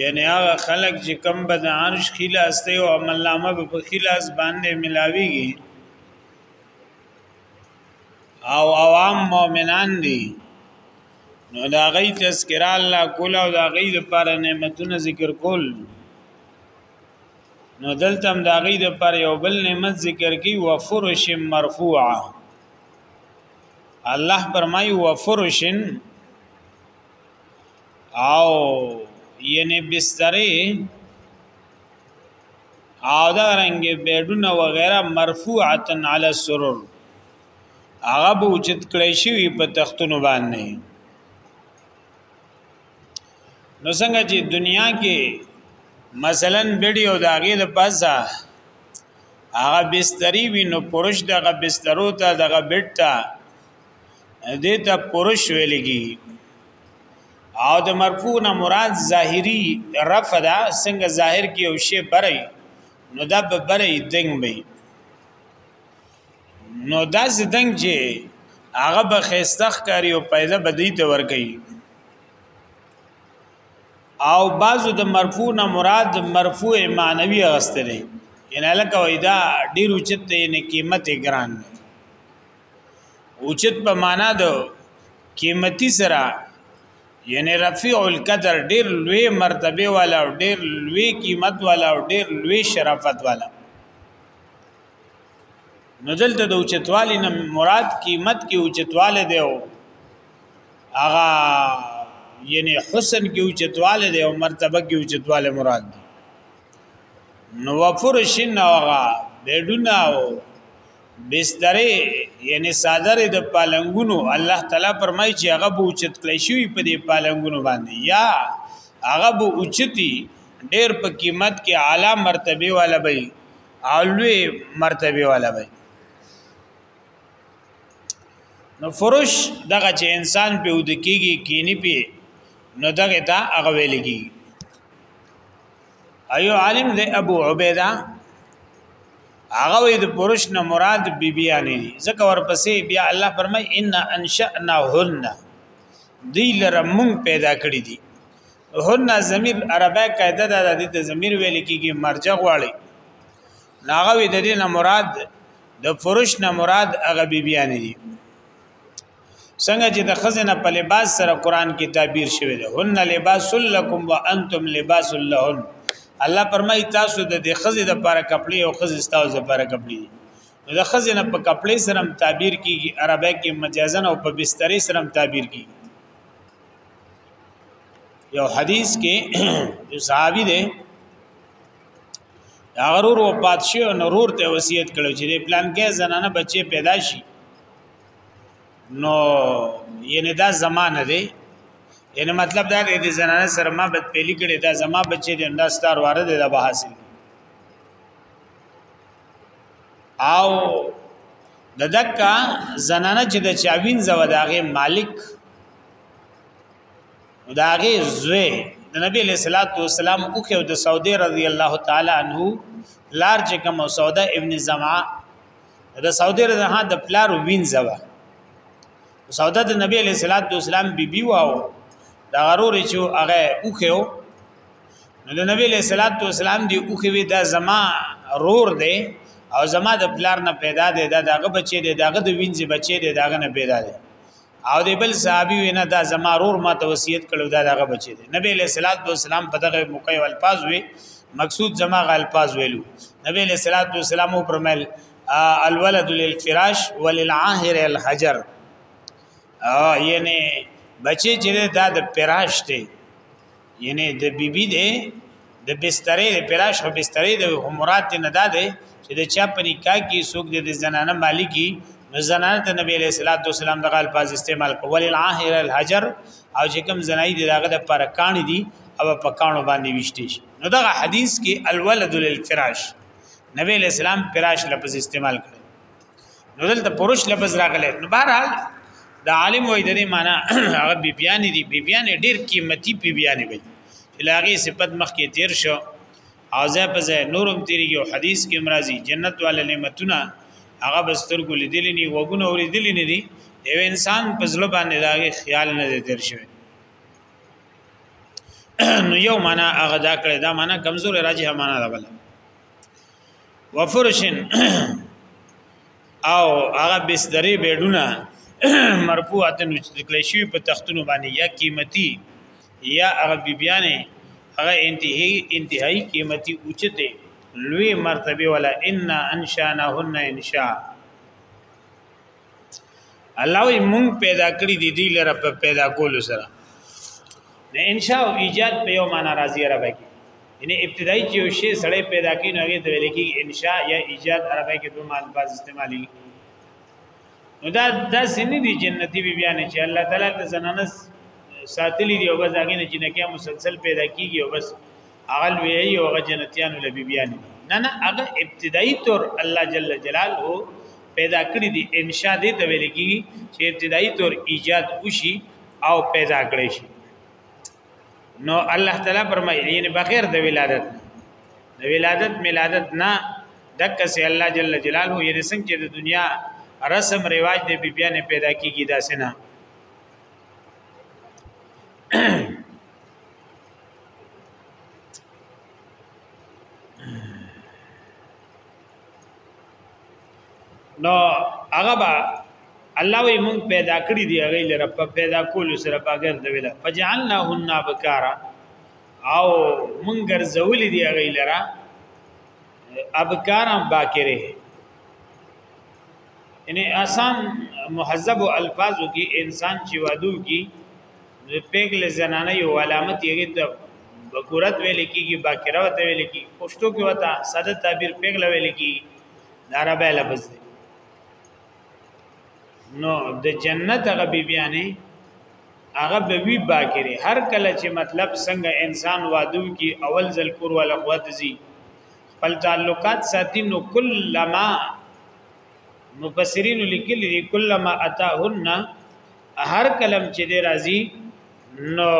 یعنی هغه خلق چې کم به د عرش خلاص دی او عمل نامه به په خلاص باندې ملاویږي او عوام مؤمنان دي نو دا غي تذکر الله کول او دا غي لپاره نعمتونه ذکر کول نو دلته هم دا غي لپاره یو بل نعمت ذکر کی وفرش مرفوعه الله فرمایي وفرش او یعنی بسترې او دا رنګ بیډونه وغیرہ مرفوعه علی السرور هغه به اوچت کړی شي په تختونو باندې نو څنګه چې دنیا کې مثلا بډي او داغه د پاسه هغه بستری وی نو پرش دغه بسترو ته دغه بډ ته دې ته پرش ویلږي او د مرفوع نه مراد ظاهری رفع ده څنګه ظاهر کې یو شی بری نو دا به بری دنګ وي نو دا زدنګ چې هغه به خيستخ کاری او پیدا بدی ته ور کوي او بعضو د مرفوع نه مراد مرفوع معنوي غستلې ان لکه وای دا ډیر اوچت نه قیمت ګران دی اوچت په معنا د قیمتي سره یعنی رفیع القدر ډیر لوی مرتبه والا او ډیر لوی قیمت والا او ډیر لوی شرافت والا نو دلته د اوچتوالی نه مراد قیمت کې اوچتواله دی او هغه یعنی حسن کې اوچتواله دی او مرتبه کې اوچتواله مراد دی نو وفرشن هغه بیډونه او بسترې یعنی صادره د پالنګونو الله تعالی فرمایي چې هغه به اوچت کړی شي په دې پالنګونو باندې یا هغه به اوچتی ډېر په قیمت کې اعلی مرتبه والا به اولوی مرتبه والا به نو فروش دغه چې انسان په ود کېږي کینی په نو دغه ته هغه ویل کېږي ایو عالم دی ابو عبیده هغه وی د پرش نه مراد بی بیان دي ځکه ورپسې بیا الله فرمای ان انشأنا هن دی لره مونږ پیدا کړی دي هن ضمیر عربه قاعده ده د دې ضمیر ویل کیږي مرجع غواړي ناغه وی د دې نه مراد د پرش نه مراد هغه بی بیان دي څنګه چې د خزنه په لباس سره قران کې تعبیر شوی دی هن لباس لکم وانتم لباس لهن الله پرمای تاسو د خزې د لپاره کپڑے او خزې تاسو د لپاره کپڑے دي د خزنه په کپڑے سره تعبیر کیږي عربی کې مجازن او په بسترې سره تعبیر کیږي یو حدیث کې یو صحابي دی هغه ورور وفات شو نو ورور ته وصیت کړو چې پلان کې زنانه بچي پیدا شي نو یعنی دا زمانه دی یعنی مطلب دا دی د زنانه سره ما بد پیلی کړي دا زما بچی دی دا ستار واره دی دا به حاصل او د دکا زنانه چې د چاوین زو داغه مالک داغه زوی د نبی له صلوات و سلام او خو د سعودي رضی الله تعالی عنہ لار چې کوم سودا ابن زمعه د سعودي رضی الله د پلار وینځه وا سعوده د نبی علیہ الصلوۃ والسلام بیبي واو دا غرور چې هغه اوخیو نو د نبی علیہ الصلوۃ والسلام دی اوخی وی دا زما رور دی او زما د پلار نه پیدا دی دا دغه بچی دی دغه د وینځي بچی دی دغه نه پیدا دی او دی بل صحابي وینا دا زما رور ما ته وصیت کړو دا دغه بچی دی نبی له صلوات و سلام په دغه موقع او الفاظ وی مقصود زما غ الفاظ ویلو نبی له صلوات و سلام پرمل الولد للفراش وللعاهر الحجر یعنی بچی چې دا د فراش دی یعنی د بیبي بی دی د بسترې د پراش او بسترې د مراد دی نه ده چې د چا په نکاح کې څوک د زنانه مالکی نو زنانه ته نبی علیہ الصلوۃ والسلام دغه الفاظ استعمال کول العاهر الحجر او چې کوم زنای دی دغه د پر کان دی او په کانو باندې وشته شي نو دغه حدیث کې الولد للفراش نبی علیہ السلام پراش لفظ استعمال کړ نو دلته پرش لفظ راغلی نو بهرحال د عالم وې د دې معنی هغه بی بیان دي بی بیان ډیر قیمتي بی بیان وي چې لاغي صفت مخ کې تیر شو اوزه په ځای نورم تیریږي او حدیث کې مرضی جنت والے نعمتونه هغه بسترګو لیدلې ني وګونه اوریدلې نه دي یو انسان په ځل باندې داغه خیال نه دی تیر شوی نو یو معنا هغه دا کړی دا معنا کمزور راځي معنا دا بل وفرشن او هغه بسترې بیډونه مرفوعات نو چې کله شي په تختونو باندې یا قیمتي یا هغه بیبيانې هغه انتهایی انتهایی قیمتي اوچته لوی مرتبه ولا ان انشانهن انشاء الله وي مونږ پیدا کړی دی دی لره په پیدا کولو سره نه انشاء او ایجاد په یو معنا راځي عربی کې یعنی ابتدایي چې یو شی سړی پیدا کین هغه د ویل کې انشاء یا ایجاد عربی کې دوه معنی باز استعمالي نو دا داسې نه دي جنتی بی بیان چې الله تعالی د زنانه ساتلی دی او بس هغه نه جنکه مسلسل پیدا کیږي او بس هغه لوی او هغه جنتیانو لبی بیان نه نه هغه ابتدایي تور الله جل جلاله پیدا کړی دی انشاء دې ته ویل کی چې ابتدایي تور ایجاد وشي او پیدا کړی شي نو الله تعالی فرمایلی یعنی بغیر د ولادت د ولادت ملادت نه دک سي الله جل جلاله یې رسنګ چې د دنیا رسم رواج دې بی بیان پیدا کیږي دا سينه نو هغه با الله وی مونږ پیدا کړی دی هغه لره په پیدا کول سره باګر دی ویلا فجعلناهن ابکارا او مونږ ګرځولې دی هغه لره ابکارا باکره یعنی آسان مهذب الفاظو کې انسان چې وادو کې پیګ له زنانه یو علامت یې د بکورت ویل کیږي باکره وته ویل کیږي پښتو کې وته ساده تعبیر پیګ له ویل کیږي دا عربی لفظ دی نو د جنت هغه بیبیانې هغه به وی باکره هر کله چې مطلب څنګه انسان وادو کې اول ځل کور ولا قوت زی خپل تعلقات ساتي نو کلمہ مفسرین لیکلي کلمہ اتاهن هر کلم چې دی راځي نو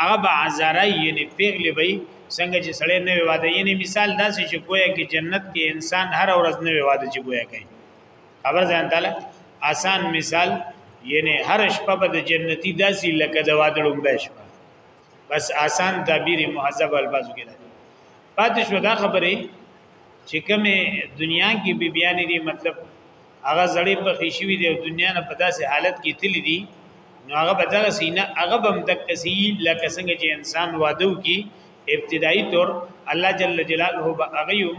هغه به عذرای یعنی پیغلی وي څنګه چې سړی نه واده یعنی مثال داسې چې گویا کې جنت کې انسان هر ورځ نه واده چې گویا کوي خبر ځان تعالی آسان مثال یعنی هر شپه به د جنتی داسې لکه د واده لومبه شپه بس آسان تعبیر مهذب الفاظ کې ده پاتې شو دا خبره چې کومه دنیا کې بیبيانې دي مطلب هغه زړې په خېشوي دی او دنیا نه په داسې حالت کې تللی دی نو هغه به دغه سینه هغه بم دک سی لکه څنګه چې انسان وادو کې ابتدایي طور الله جل جلاله به هغه یو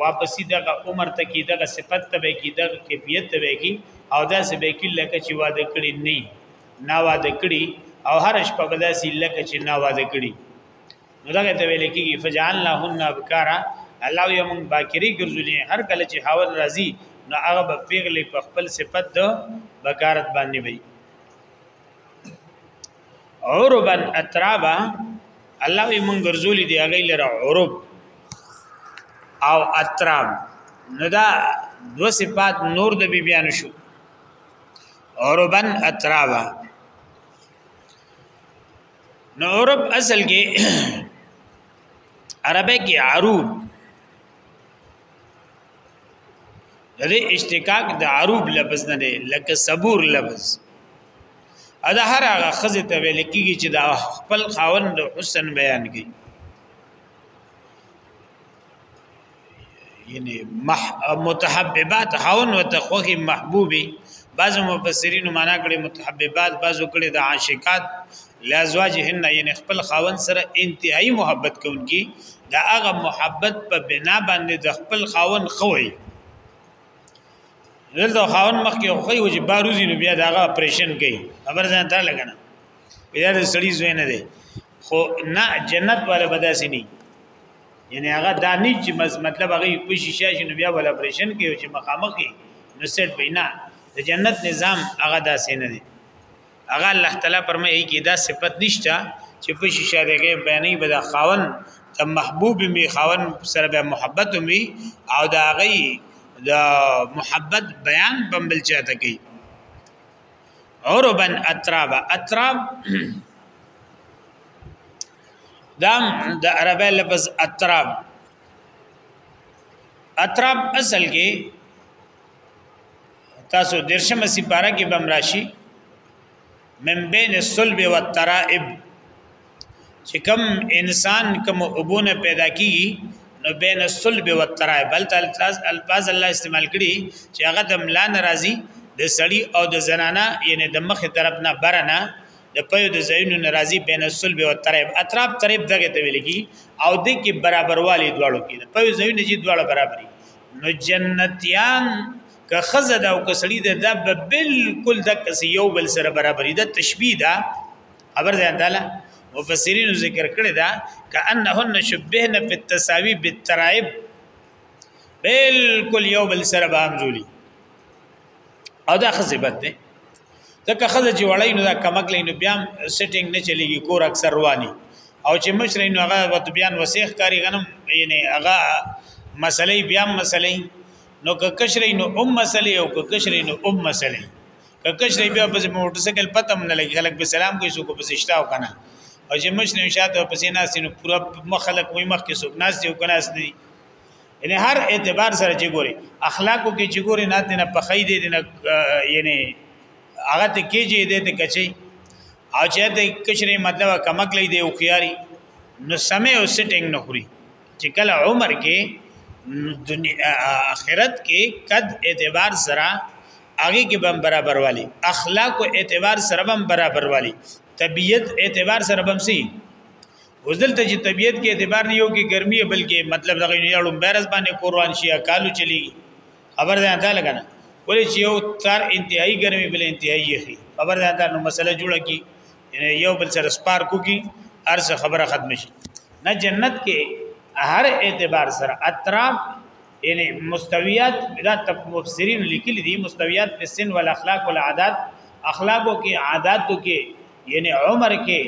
واپسی دغه عمر ته کې دغه صفت ته به کې دغه کیفیت ته به کې او داسې به کې لکه چې واده کړی نه نا واده کړی او هر شپه به داسې لکه چې نا واده کړی نو دغه ته ویل کېږي فجعلناهن ابکارا الله یې مونږ باکری ګرځولې هر کله چې حاول راځي نو هغه به پیغلې په خپل صفت د بکارت باندې وي عربن اترابا الله یې مونږ ګرځولې دی هغه لره عرب او اتراب نو دا دو صفات نور د بیبیانو شو عربن اترابا نو عرب اصل کې عربی کې عروب د دې اشتقاق د عروب لفظ نه دی لکه صبور لفظ ادا هر هغه خزه ته ویل کیږي چې دا خپل خاوند حسن بیان کوي یعنی مح... متحببات هاون وته خوخي محبوبي بعض مفسرین معنا کړي متحببات بعضو کړي د عاشقات لازواجهن یعنی خپل خاون سره انتهایی محبت کوونکی دا هغه محبت په بنا باندې د خپل خاون خوي دلته خاون مخ کې خوي وجه باروزی نو بیا داغه اپریشن کوي خبر ځان ته لګنه بیا د سړی زوی نه دی خو نه جنت والا بداسي نه یعنی هغه دانی چې مطلب هغه په شیشه شي نو بیا ول اپریشن کې چې مخامخ نو سیټ بینا د جنت نظام هغه داسې نه دی هغه الله تعالی فرمایي کې دا صفت نشته چې په شیشه دغه بیانې بدا خاون ته محبوب می خاون سره به محبت می او دا غي د محبت بیان بمبل چاته کوي عربن اتراب اتراب دا د عربی لفظ اتراب اتراب اصل کې تاسو درشم سی پارا کې بمراشي من بین الصلب والترائب چې کوم انسان کوم ابونه پیدا کی نو بین الصلب والترائب بل الفاظ الله استعمال کړي چې هغه د ملان راضي د سړی او د زنانا یعنی د مخ طرف نه برنه د پيو د زینو ناراضي بین الصلب او ترب اطراف ترب دغه ته ویل کی او د کی برابروالی دواړو کې د پيو زینو چې دواړه برابرې نو جنتیان که خزه دا او کسړي د دب بالکل د کس یو بل سره برابرې د تشبیه دا خبر ده تعالی مفسرین ذکر کړی دا کأنهن شبهن فی التساوی بالترائب بالکل یو بل سره به همزولي او دا خزه بد ده ځکه خزه چې وړای نو دا کمک لینو بیا سیټینګ نه چلیږي کور اکثر رواني او چې مشر نو هغه وت بیان وسیخ کاری غنم یعنی هغه مسلې بیا مسلې نو که کشرې نو ام مسلې او که کشرې نو ام مسلې که کشرې بیا په موټر سایکل پتم نه لګي خلک به سلام کوي سو کو پس اشتاو کنه او چې مشر نو شاته پسې ناس نو پورا مخلک وي مخ کې سو ناس دی او کناس دی یعنی هر اعتبار سره چې ګوري اخلاقو کې چې ګوري نه دینه په خی دي نه یعنی هغه ته کېږي دې ته کچي او چې ته کشري مطلب کمک لې دی او خياري نو سمې او سټینګ نه خوري چې کله عمر کې دنیا اخرت کې قد اعتبار سره هغه کې بم برابر والی اخلاق او اعتبار سره بم برابر والی طبيعت اعتبار سره بم سي اوس دلته چې طبيعت کې اعتبار نه یو کې ګرمي بلکې مطلب دغه نه یړم بیرز باندې قربان شي کالو چلی خبر ده انده لګنه ولې چې یو تر انتهایی ګرمي بل انتهایی یخي خبر ده انده نو مسله جوړه کی یعنی یو بل سره سپار کو کی ارز خبره ختم شي نه جنت کې هر اعتبار سره اطراف یعنی مستویات دا مفسرین لیکلي دي مستویات په سن ول اخلاق ول عادت اخلاقو کې عادتو کې یعنی عمر کې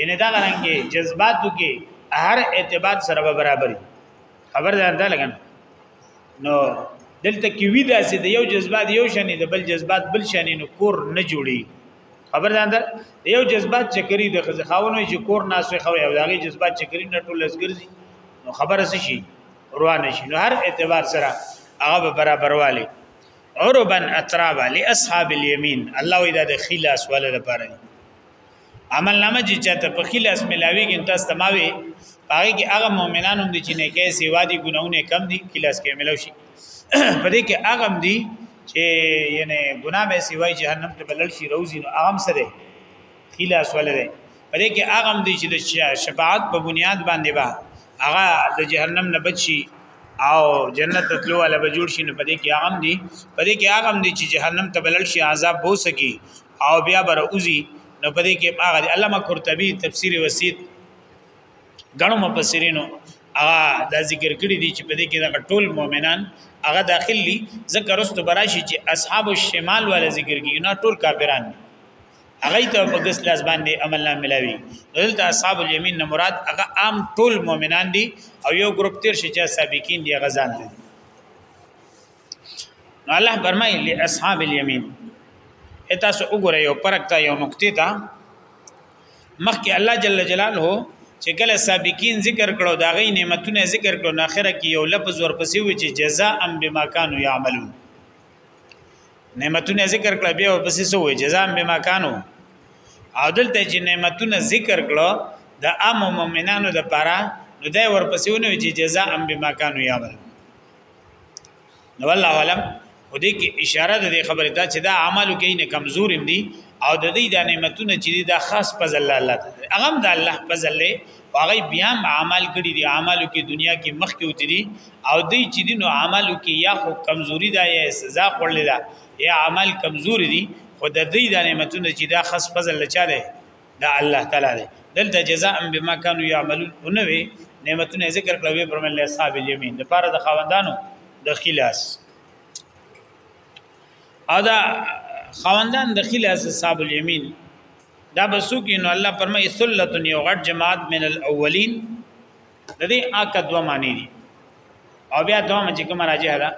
یعنی دا غرانګي جذباتو کې هر اعتبار سره برابر خبر ده انده لګن نو دلته کې وی داسې د یو جذبات یو شنې د بل جذبات بل شنې نو کور نه جوړي خبر ده انده یو جذبات چکرې د خزخاونو چې کور ناسو خو یو داغي جذبات چکرې نه ټول لسګرځي نو خبره شي روان شي نو هر اعتبار سره هغه برابر والي عربا اترابا لاصحاب اليمين الله اذا د خلاص ولا لپاره عمل نامه چې چاته په خلاص ملاوي کې تاسو تماوي هغه کې هغه مؤمنان هم دي چې نه کې سیوا دي ګناونه کم دي خلاص کې ملاوي شي په دې کې هغه هم دي چې یعنی ګناه به سیوای جهنم ته بلل شي روزي نو هغه سره خلاص ولري په دې کې هغه هم دي چې د شفاعت په بنیاد باندې با هغه د جهنم نه بچي او جنت تلو ولا به جوړ شي نه په دې کې هغه هم دي په دې کې هغه هم دي چې جهنم ته بلل شي عذاب بو سکی او بیا بر اوزي نو په دې کې هغه علامه قرطبي تفسیر وسید غنو مفسرینو هغه دا ذکر کړی دی چې په دې کې دا ټول مؤمنان هغه داخل دي ذکر است براشي چې اصحاب الشمال ولا ذکر کیږي نه ټول کافران دي هغه ته په ګس لاس باندې عمل نام ملاوي دلته اصحاب الیمین نه مراد هغه عام ټول مؤمنان دي او یو ګروپ تیر شي چې سابقین دي غزان دي نو الله فرمایي له اصحاب الیمین اته سو وګوره یو پرکتا یو نقطه تا مخکې الله جل جلاله چې کله سابقین ذکر کړو دا غي نعمتونه ذکر کړو نو اخره کې یو لفظ ورپسې وي چې جزاء بما كانوا يعملون نعمتونه ذکر کړه بیا پسې سو جزاء بما كانوا عادل ته چې نعمتونه ذکر کړه د عام مؤمنانو د پاره نو دا ورپسې ونه چې جزاء بما كانوا يعمل نو الله علم او دې کې اشاره د خبرې ته چې دا عملو کې نه کمزور دي او د دې د نعمتونو چې دا خاص فضل الله ته هغه د الله فضل هغه بیا عمل کړی دی عملو کې دنیا کې مخ کې وتی دي او دی چې دین او عملو کې یا خو کمزوري ده یا سزا خورل ده یا عمل کمزوري دي خو د دې د نعمتونو چې دا خاص فضل لچا ده دا الله تعالی ده دلته جزاء بما كانوا يعملون انوي نعمتونه ذکر کړو پر مل اصحاب الیمین د پاره د خواندانو د خلاص ادا خواندان د خلاص اصحاب الیمین دا بسوکی نو الله فرمای ثلۃ یو غټ جماعت من الاولین د دې اکه دوه معنی دي او بیا دوه معنی کوم راځي دا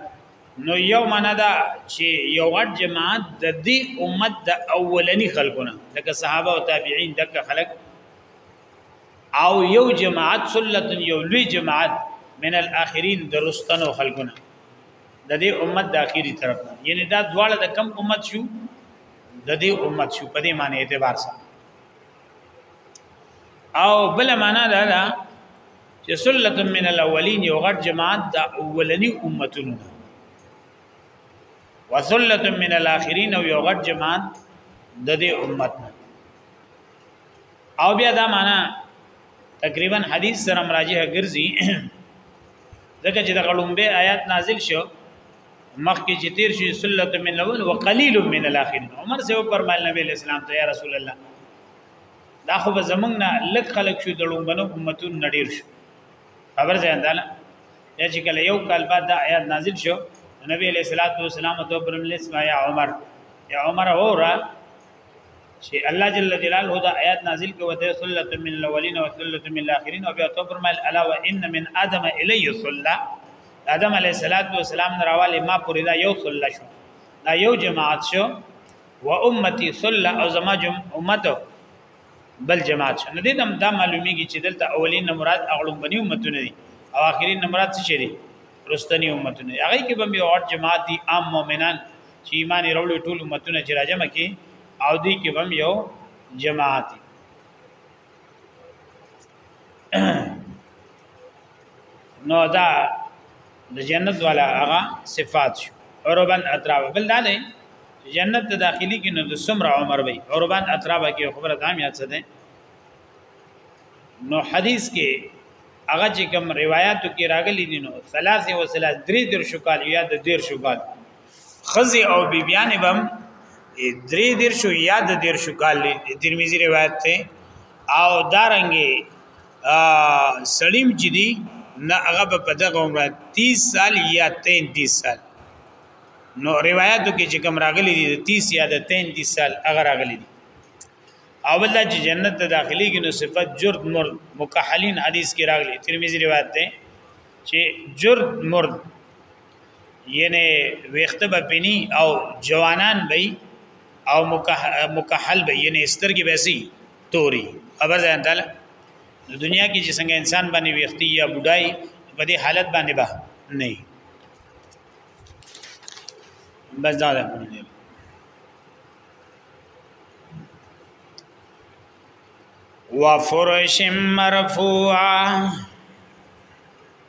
نو یو معنی دا چې یو غټ جماعت د دې امت د اولنی خلقونه لکه صحابه او تابعین دغه خلق او یو جماعت ثلۃ یو لوی جماعت من الاخرین درستنو خلقونه د دې امت د اخیری طرف یعنی دا دواړه د کم امت شو د دې امت شو په دې معنی اعتبار سره او بل معنا دا ده چې سلت من الاولین یو غټ جماعت د اولنی امتونو وسلت من الاخرین او یو غټ جماعت د دې امت او بیا دا معنا تقریبا حدیث سره مراجعه ګرځي ځکه چې د غلومبه آیات نازل شو مخکې چې تیر شي سلت من الاول وقلیل من الاخرین عمر سے فرمایل نبی اسلام ته یا رسول الله دا خو به زمنګ نه لک خلق شو دړم بنو امتون نډیر شو خبر ځان داله یا چې کله یو کال بعد دا آیات نازل شو نبی علیہ الصلوۃ والسلام ته پرمل اسما یا عمر یا عمر اورا چې الله جل جلاله دا آیات نازل کوي ته سلت من الاولین و سلت من الاخرین او بیا ته پرمل الا وان من ادم الی صلی آدم علیه السلام نه راواله ما پورې دا یو صلی شو دا یو جماعت شو و امتی صلی او زما جم امت بل جماعت شو ندی دم دا معلومیږي چې دلته اولین نه مراد اغلون بنی امتونه دي او اخرین نه مراد څه دي رستنی امتونه هغه کې به یو غټ جماعت دي عام مؤمنان چې ایمان وروړي ټول امتونه چې راجمه کې او دی کې هم یو جماعت دي نو دا د جنت والا هغه صفات شو عربن اطراف بل دا نه جنت ته داخلي کې نو د سمره عمر وي عربن اطراف کې خبره دام یاد سده نو حدیث کې هغه چې کوم روایتو کې راغلي دي نو 33 و 33 در شو کال یا د دیر شو کال خزي او بیبیان بم درې دیر شو یاد دیر شو کال ترمذی روایت ته او دارنګي سلیم چې دی نه هغه په دغه عمر 30 سال یا 33 سال نو روایتو کې چې کوم راغلي دي 30 یا 33 سال هغه راغلي دي او بل چې جنت ته داخلي کې نو صفت جرد مرد مکحلین حدیث کې راغلي ترمذی روایت ده چې جرد مرد یعنی ویخته به پنی او جوانان به او مکحل به یعنی سترګې به سي توري خبر ځان تعالی د دنیا کې چې څنګه انسان باندې ویختی یا بډای په دې حالت باندې به نه بس دا ده وفرش مرفوعه